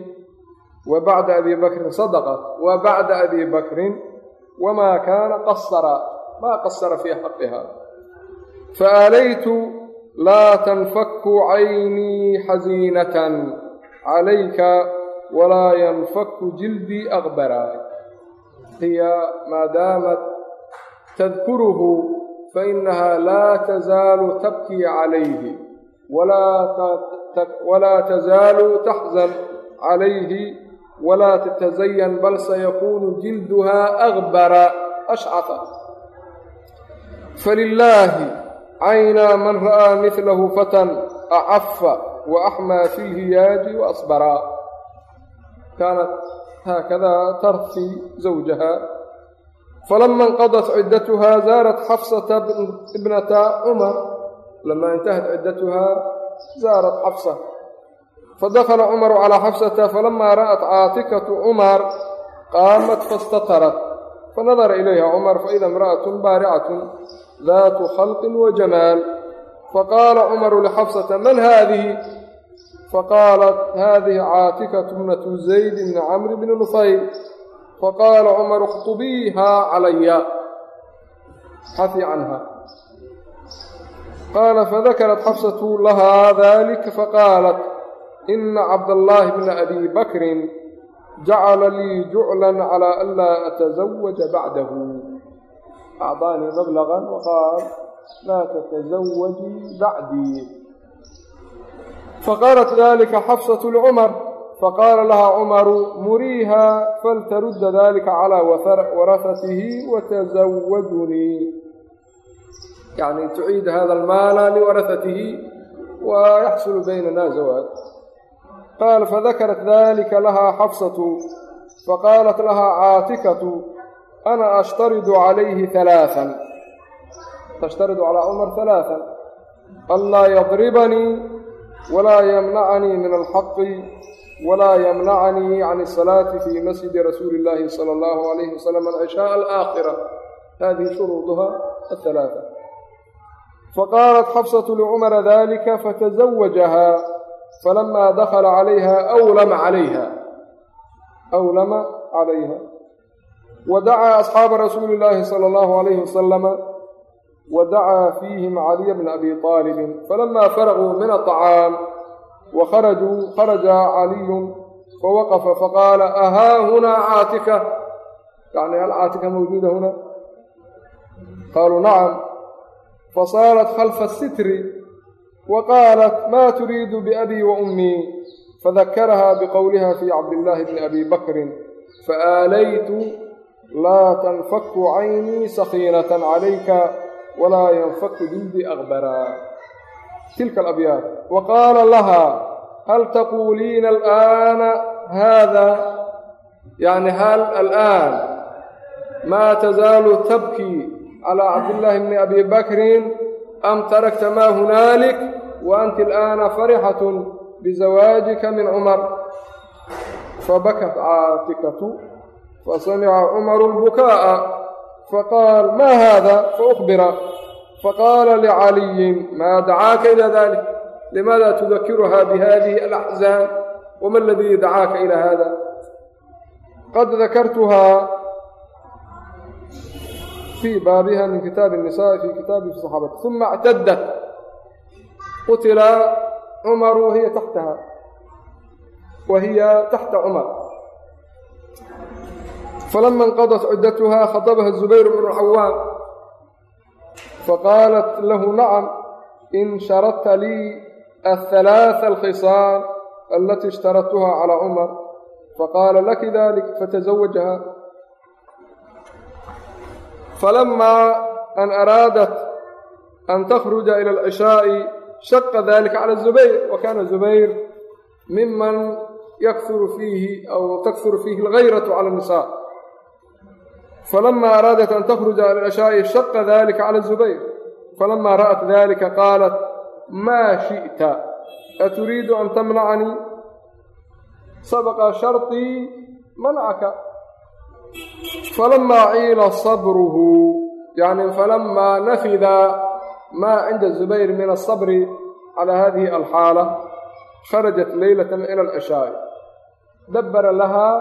wa bacda abi bakrin sadaqat wa bacda abi bakrin wamaa kaana qasara maa qasara fii xaqiha faaalaytu laa tanfaku caynii xasiinatan calayka walaa yanfaku jildii aqbara hiya maadaamat tadkuruhu fainaha laa tazaalu tabkii calayhi walaa tazaalu taxzan calayhi walaa tatazayan bal sayakuunu jilduha akbara ashcafa falilaahi caynaa man ra'aa midlahu fatan acafa waaxmaa fi lhiyaaji waasbaraa kaanat haakadaa tarfi zawjaha falama inqadat ciddatuha zaarat xafsata ibnata cumar lama intahat ciddatuha zaarat xafsa fadakla cumaru calaa xafsata falama ra'at caatikatu cumar qaamat fastatarat fanadara ilayha cumar faida imra'atun baaricatun daatu khalqin wajamaal faqaala cumaru lixafsata man haadihi faqaalat hadihi caatikatu bnatu zayd bni camri bni nufayl faqaala cumar اkhtubiihaa calaya xafi canha qaala fadakarat xafsatu lahaa dalika faqaalat ina cabdallaahi bna abi bakrin jacala lii juclan calى an laa atazawaja bacdahu acdaanii mablagan waqaal laa tatazawajii bacdii faqaalat dalika xafsatu licumar faqaala laha cumaru muriiha faltarudda dalika calى warahatihi watazawajunii yani tuciid hada almaala liwarahatihi wayaxsulu baynana zawaaj qaal fadakarat dalika laha xafsatu faqaalat laha caatikatu ana ashtaridu calayhi halaaan tashtaridu calaa cumar halaaan anlaa yadribanii walaa yamnacanii min alxaqi walaa yamnacanii can asalaati fii masjidi rasuuli illaahi sala allahu alayhi wasalam alcishaaa alaakhira hadihi shuruuduha ahalaaa faqaalat xafsatu licumara dalika fatazawajahaa falamaa dakala calayha awlama calayha awlama calayha wa dacaa asxaaba rasuuli illaahi sala allahu alayhi wasalama wa dacaa fiihim caliya bna abi aalibin falama faraguu min aطacaam wakharajuu kharaja caliyun fawaqafa faqaala ahaa hunaa caatika yani hal caatika mawjuuda huna qaaluu nacam fasaarat khalfa sitri waqaalat ma turiidu biabii wa ummii fadakaraha biqowliha fi cabdillaahi bni abi bakrin faaalaytu laa tanfaku caynii sakiinatan calayka walaa yanfaku jildi akbaraa tilka alabyaad wa qaala lahaa hal taquuliina alaana haada yacni hal alaan maa tasaalu tabkii calaa cabdillaahi bni abi bakrin am tarakta maa hunaalik wa anti alaana farixatun bizawaajika min cumar fabakat caatikatu fasamca cumaru lbukaa'a faqaal maa haada faukbira faqaala licaliyin maa dacaaka ila dalik limaada tudakiruha bihadihi alaxzaan wama aladii dacaaka ila hada qad dakartuhaa fii baabiha min kitaabi الnisaءi fi kitaabi fi صaxaabati uma اctadat qutila cumaru wahiya taxtaha wa hiya taxta cumar falama inqadat ciddatuha khadabaha zubayr bnu cawaam faqaalat lahu nacam in sharadta lii ahalaaa alkhisaal alatii ishtaradtuha calaa cumar faqaala laki dalik fatasawajha falamaa an araadat an takhruja ila alcishaa'i shaqa dalika cala zubayr wa kaana zubayr miman yaksuru fiihi aw taksuru fiihi algayratu cala nisa falama araadat an takhruja an ilcashaa'i shaqa dalika cala zubayr falama ra'at dalika qaalat maa shi'ta aturiidu an tamnacanii sabaqa sharطii manacaka falama ciila sabruhu yani falama nafida ma cinda zubayr min asabri calى hadihi alxaala kharajat leylata ila alcishaa'i dabbara lahaa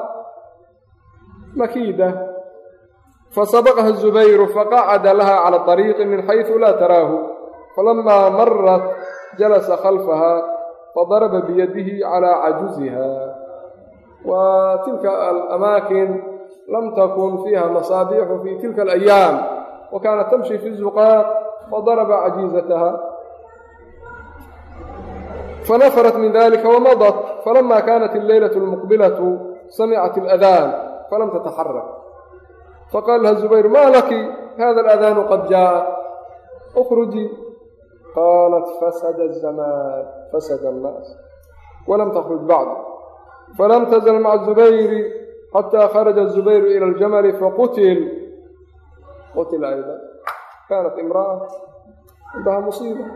makiida fasabaqaha zubayru faqacada laha cala طariiqi min xayثu laa taraahu falama marat jalasa khalfaha fadaraba biyadihi calى cajuziha wa tilka alamaakin lam takun fiiha masaabiixu fi tilka alayaam wa kaanat tamshi fi zuqaaq fadaraba cajiizataha fanafarat min dalika wamadat falama kanat alleylaة اlmuqbilatu samicat اladaan falam tataxarak faqaala laha zubayr maa laki hada aladaanu qad jaaa ukrujii qaalat fasada azamaan fasada annaas walam takhruj bacdu falam tazal maca zubayri xataa kharaja zubayru ila aljamali faqutil qutil ayda kaanat imra'a cindaha musiiba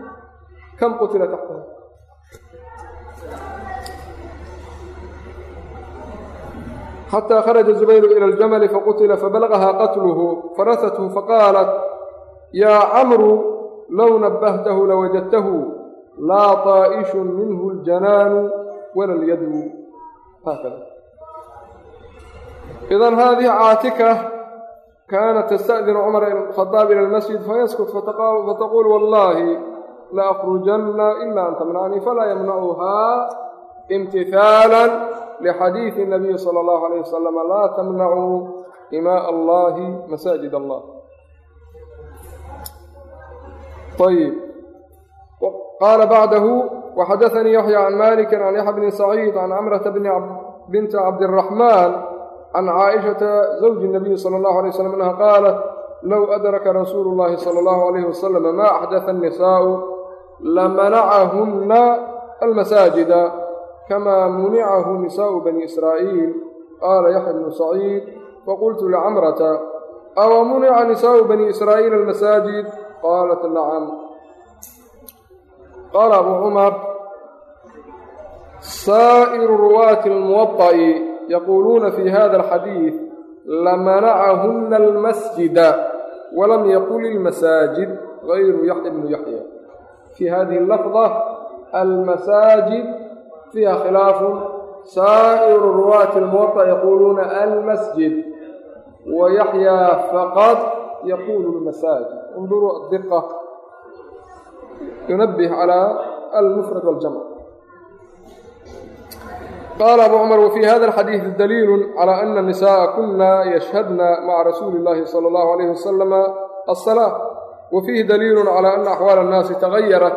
kam qutila taxtaha xتى khرج زبير إلى الجمل faqتل fبلغha qتله فرثته faqاaلت yا cمر low نبهته لوجدته lا طائش minه الجناaن وla اليد hkذا إذا hذه cاaتكة kانت تستأذن cمر بن الخطاaب إلى المسجد فيسكت فتقول والله لأخرجنa إلا أن تمنعني فلا يمنعها امتثالا lixadiidi nabiyi sala allahu alayh wasalam laa tamnacuu imaaa allahi masaajid allah ayb qaala bacdahu waxadaanii yaxya can maliki can yaxya bni saciid can camrata binta cabdiraxmaan can caaishata zawji nabiyi sala allahu alay waslam annaha qaalat low adraka rasuulu llahi sala allahu alayh wasalam ma axdatha annisaau lamanacahunna almasaajida kamaa municahu nisaa'u bani israa'iil qaala yaxya bnu saciid faqultu lacamrata awa munica nisaa'u bani israa'iila almasaajid qaalat nacam qaala abu cumar saa'iru ruwaati almuwaطa'i yaquuluuna fi hada alxadiid lamanacahuna almasjida walam yaqul ilmasaajid gayru yaxya bnu yaxya fi hadihi lafda almasaajid fiiha khilaafu saa'iru ruwaati almuwaطa yaquuluuna almasjid wa yaxyaa faqad yaquulu lmasaajid اnduruu adiqa yunabih calى almufrad waاljamc qaala abu cumar wfii hada alxadiidi daliilu calى ana الnisaءa kuna yashhadna maca rasuuli اllahi salى اllahu عalayh wasalama wa fiihi daliilu calaa ana axwaal annaasi tagayarat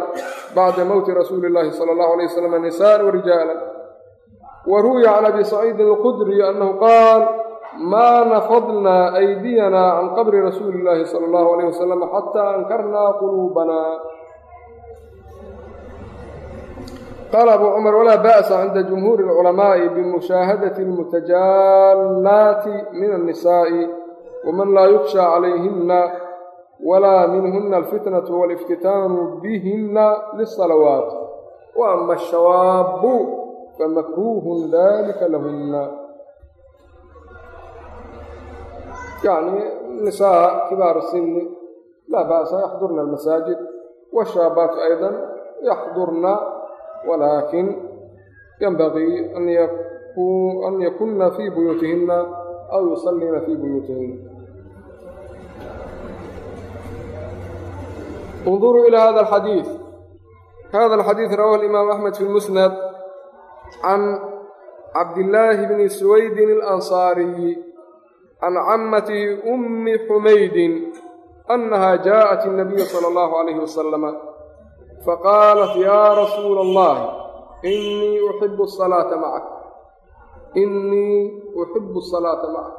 bacda mowti rasuuli illahi sala allahu alayh wasalam nisaan warijaala wa ruwiya can abi saciidin alqudriy annahu qaal maa nafadnaa aydiyanaa can qabri rasuuli illahi sala allahu alayh wasalam xataa ankarnaa quluubanaa qaala abu cumar walaa ba'sa cinda jumhuuri alculamaa'i bimushaahadati almutajaallaati min annisaa'i waman laa yukshaa calayhinna wlaa minhuna alfitnaة wاliftitaanu bihina lلصalawaat waama الshawaabu famakruuhun dalika lahuna yani nisaa kibaar sini laa ba'sa yaxdurna almasaajid washaabaat ayda yaxdurna walaakin yanbagii an yakuna fii buyuutihina aw yusallina fii buyuutihina انظروا إلى هذا الحديث هذا الحديث رواه الإمام أحمد في المسند عن عبد الله بن سويد الأنصاري عن عمته أم حميد أنها جاءت النبي صلى الله عليه وسلم فقالت يا رسول الله إني أحب الصلاة معك إني أحب الصلاة معك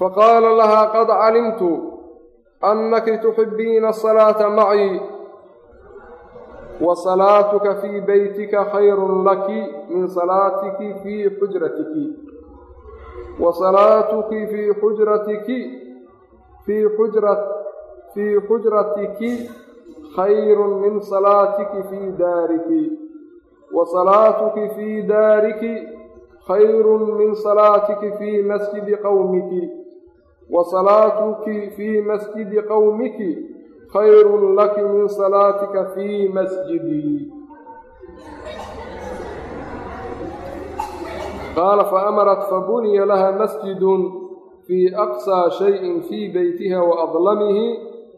فقال لها قد علمت أنك تحبين الصلاة معي وصلاتك في بيتك خير لك من صلاتك في حجرتك وصلاتك في حجرتك في حجرة في حجرتك خير من صلاتك في دارك وصلاتك في دارك خير من صلاتك في مسجد قومك wa salaatuki fii masjidi qowmiki khayrun laki min salaatika fii masjidii qaala faamarat fabuniya laha masjidun fii aqsaa shayin fii beytiha wa adlamihi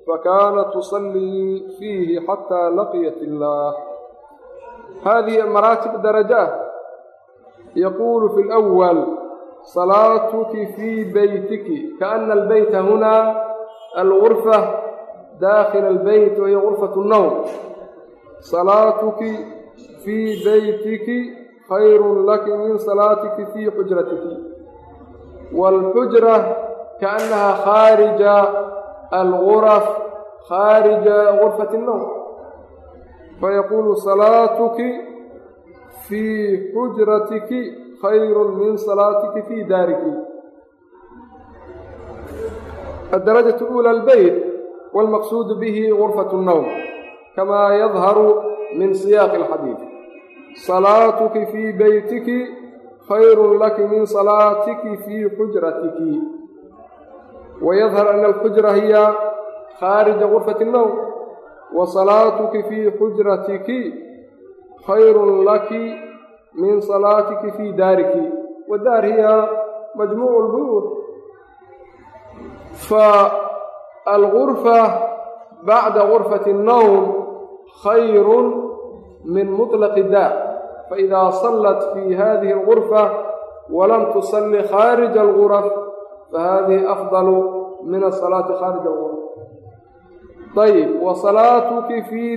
fakaanat tusallii fiihi xataa laqiyat illaah hadihi maraatib daraja ah yaquulu fi lwal هذه مراتب درجات يقول في الأول صلاتك في بيتك كأن البيت هنا الغرفة داخل البيت وهي غرفة النوم صلاتك في بيتك خير لك من صلاتك في حجرتك والحجرة كأنها خارج الغرف خارج غرفة النوم فيقول صلاتك في حجرتك خير من صلاتك في دارك الدرجة الأولى البيت والمقصود به غرفة النوم كما يظهر من سياق الحديث صلاتك في بيتك خير لك من صلاتك في حجرتك ويظهر أن الحجرة هي خارج غرفة النوم وصلاتك في حجرتك خير لك من صلاتك في دارك والدار هي مجموع البيوت فالغرفة بعد غرفة النوم خير من مطلق الدار فإذا صلت في هذه الغرفة ولم تصلي خارج الغرف فهذه أفضل من الصلاة خارج الغرف طيب وصلاتك في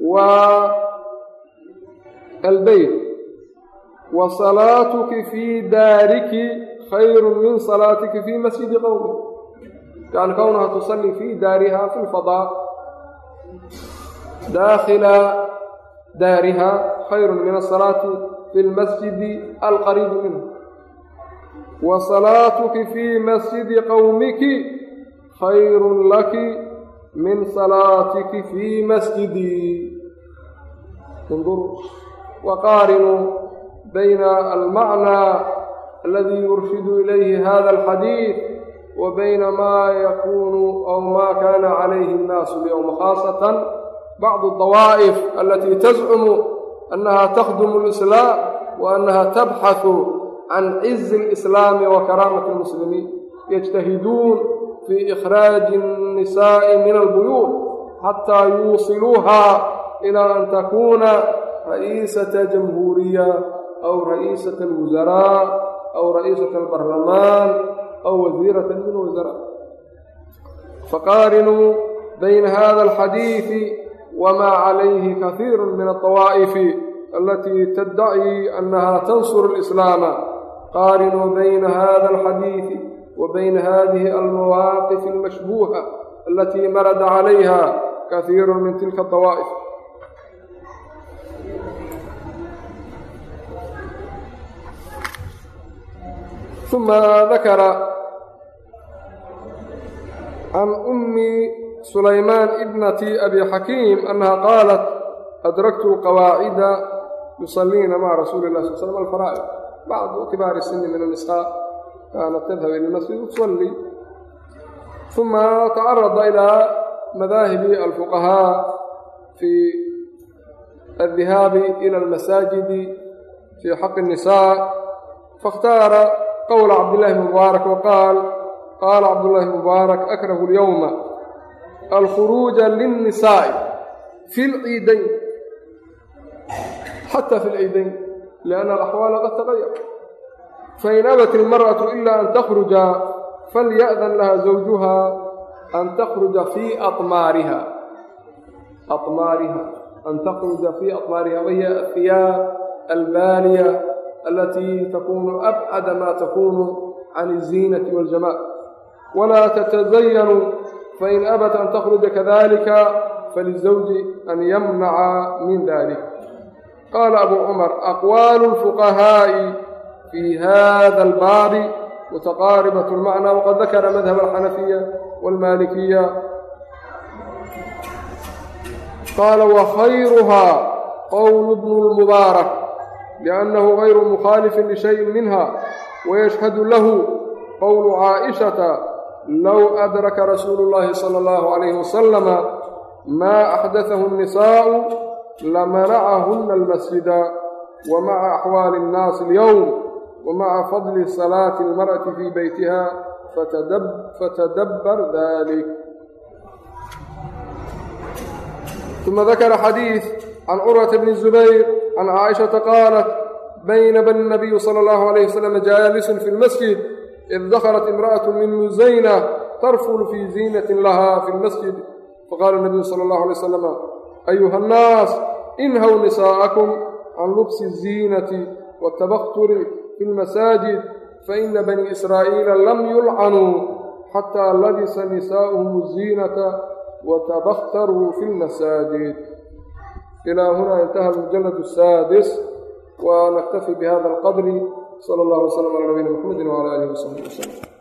waa albeyt wa salaatuki fii daariki khayru min salaatiki fii masjidi qowmi kan kownaha tusallii fii daariha fi lfadaa. Daakhila daariha khayru min asalaati fi lmasjidi alqariibi minhu. Wa salaatuki fii masjidi qowmiki khayru laki min salaatiki fii masjidii undur wa qaarinuu bayna almacnaa aladii yurshidu ilayhi hada alxadiid wa bayna maa yakuunu aw maa kaana calayhi annaasu lyowma khaasatan bacdu dawaa'if alatii tazcumu annaha takhdumu alislaam wa annaha tabxahu can cizi alislaami wa karaamati almuslimiin yajtahiduun fii ikhraaji annisaa'i min albuyuuc xataa yuusiluuhaa ilaa an takuuna ra'iisata jamhuuriya aw ra'iisata alwusaraa aw ra'iisata albarlamaan aw wasiirata min wasaraa faqaarinuu bayna hada alxadiidi wmaa calayhi kasiiru min alطawaa'ifi alatii taddaci annaha tansur alislaama qaarinuu bayna hada alxadiidi wa bayna hadihi almawaaqif almashbuuha alatii marada calayha kahiiru min tilka awaa'if uma dakara can ummi sulaymaan ibnati abi xakiim annaha qaalat adraktu qawaacida yusaliina maca rasuuli lah sal slm alfaraa'id bacdu kibaari sini min annisaa إلى المسجد وتصلي ثم تعرض إلى مذاهب الفقهاء في الذهاب إلى المساجد في حق النساء فاختار قول عبد الله بن مبارك وقال قال عبد الله بن مبارك أكره اليوم الخروج للنساء في العيدين حتى في العيدين لأن الأحوال قد تغيرت fain abat ilmar'atu ilaa an takhruja falya'dan laha zawjuha an takhruja fii amaariha amaariha an takhruja fii amaariha wahiya ahiyaab albaaniya alatii takuunu abcada maa takuunu can iziinati waljamaal walaa tatzayanu fain abat an takhruja kadalika falizawji an yamnaca min dalik qaala abu cumar aqwaalu lfuqahaa'i في هذا الباب متقاربة المعنى وقد ذكر مذهب الحنفية والمالكية قال وخيرها قول ابن المبارك لأنه غير مخالف لشيء منها ويشهد له قول عائشة لو أدرك رسول الله صلى الله عليه وسلم ما أحدثه النساء لمنعهن المسجد ومع أحوال الناس اليوم ومع فضل صلاة المرأة في بيتها فتدب فتدبر ذلك ثم ذكر حديث عن عروة بن الزبير عن عائشة قالت بينما النبي صلى الله عليه وسلم جالس في المسجد إذ دخلت امرأة من مزينة ترفل في زينة لها في المسجد فقال النبي صلى الله عليه وسلم أيها الناس انهوا نساءكم عن لبس الزينة fi lmasaajid faina banii israa'iila lam yulcanuu xataa labisa nisaa'uhum ziinata watabakhtaruu fi lmasaajid ilaa hunaa intaha almujalad asaadis wanaktafi bihada alqadri sala allah waslama cala nabiyina mxamedi wcala alihi wasaxbi waslm